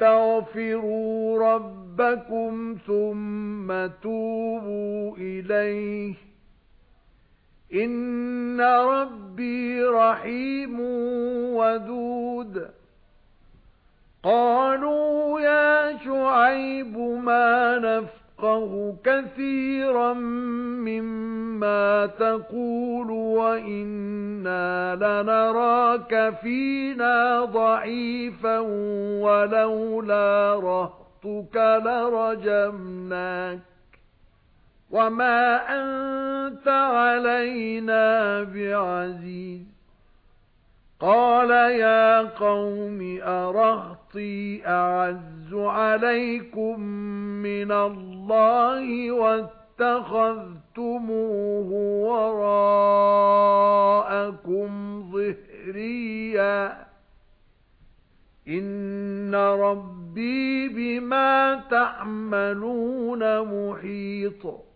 وَاسْتَغْفِرُوا رَبَّكُمْ ثُمَّ تُوبُوا إِلَيْهِ. إِنَّ رَبِّي رَحِيمٌ وَدُودٌ. قَالُوا يَا شُعَيْبُ مَا نَفْقَهُ كَثِيرًا مِّمَّا تَقُولُ وَإِنَّا لَنَرَاكَ فِينَا ضَعِيفًا وَلَوْلَا رَهْطُكَ لَرَجَمْنَاكَ وَمَا أَنْتَ عَلَيْنَا بِعَزِيزٍ قَالَ يَا قَوْمِ أَرَهْطِي أَعَزُّ عَلَيْكُمْ مِنَ اللَّهِ وَاتَّخَذْتُمُوهُ وَرَاءَكُمْ ظِهْرِيًّا. إِنَّ رَبِّي بِمَا تَعْمَلُونَ مُحِيطٌ.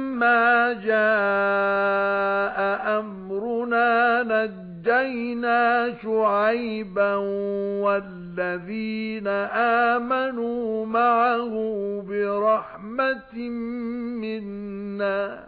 جَاءَ أَمْرُنَا نَجَّيْنَا شُعَيْبًا وَالَّذِينَ آمَنُوا مَعَهُ بِرَحْمَةٍ مِنَّا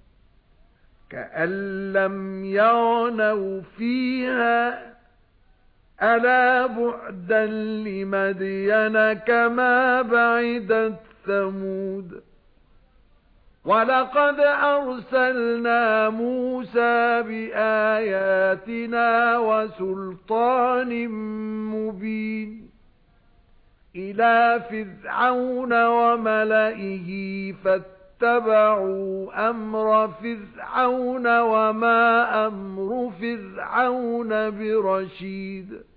كَأَن لَّمْ يَغْنَوْا فِيهَا أَلَا بُعْدًا لِّمَدْيَنَ كَمَا بَعِدَتْ ثَمُودُ. وَلَقَدْ أَرْسَلْنَا مُوسَى بِآيَاتِنَا وَسُلْطَانٍ مُبِينٍ إِلَى فِرْعَوْنَ وَمَلَئِهِ فَاتَّبَعُوا اتَّبَعُوا أَمْرَ فِرْعَوْنَ وَمَا أَمْرُ فِرْعَوْنَ بِرَشِيدٍ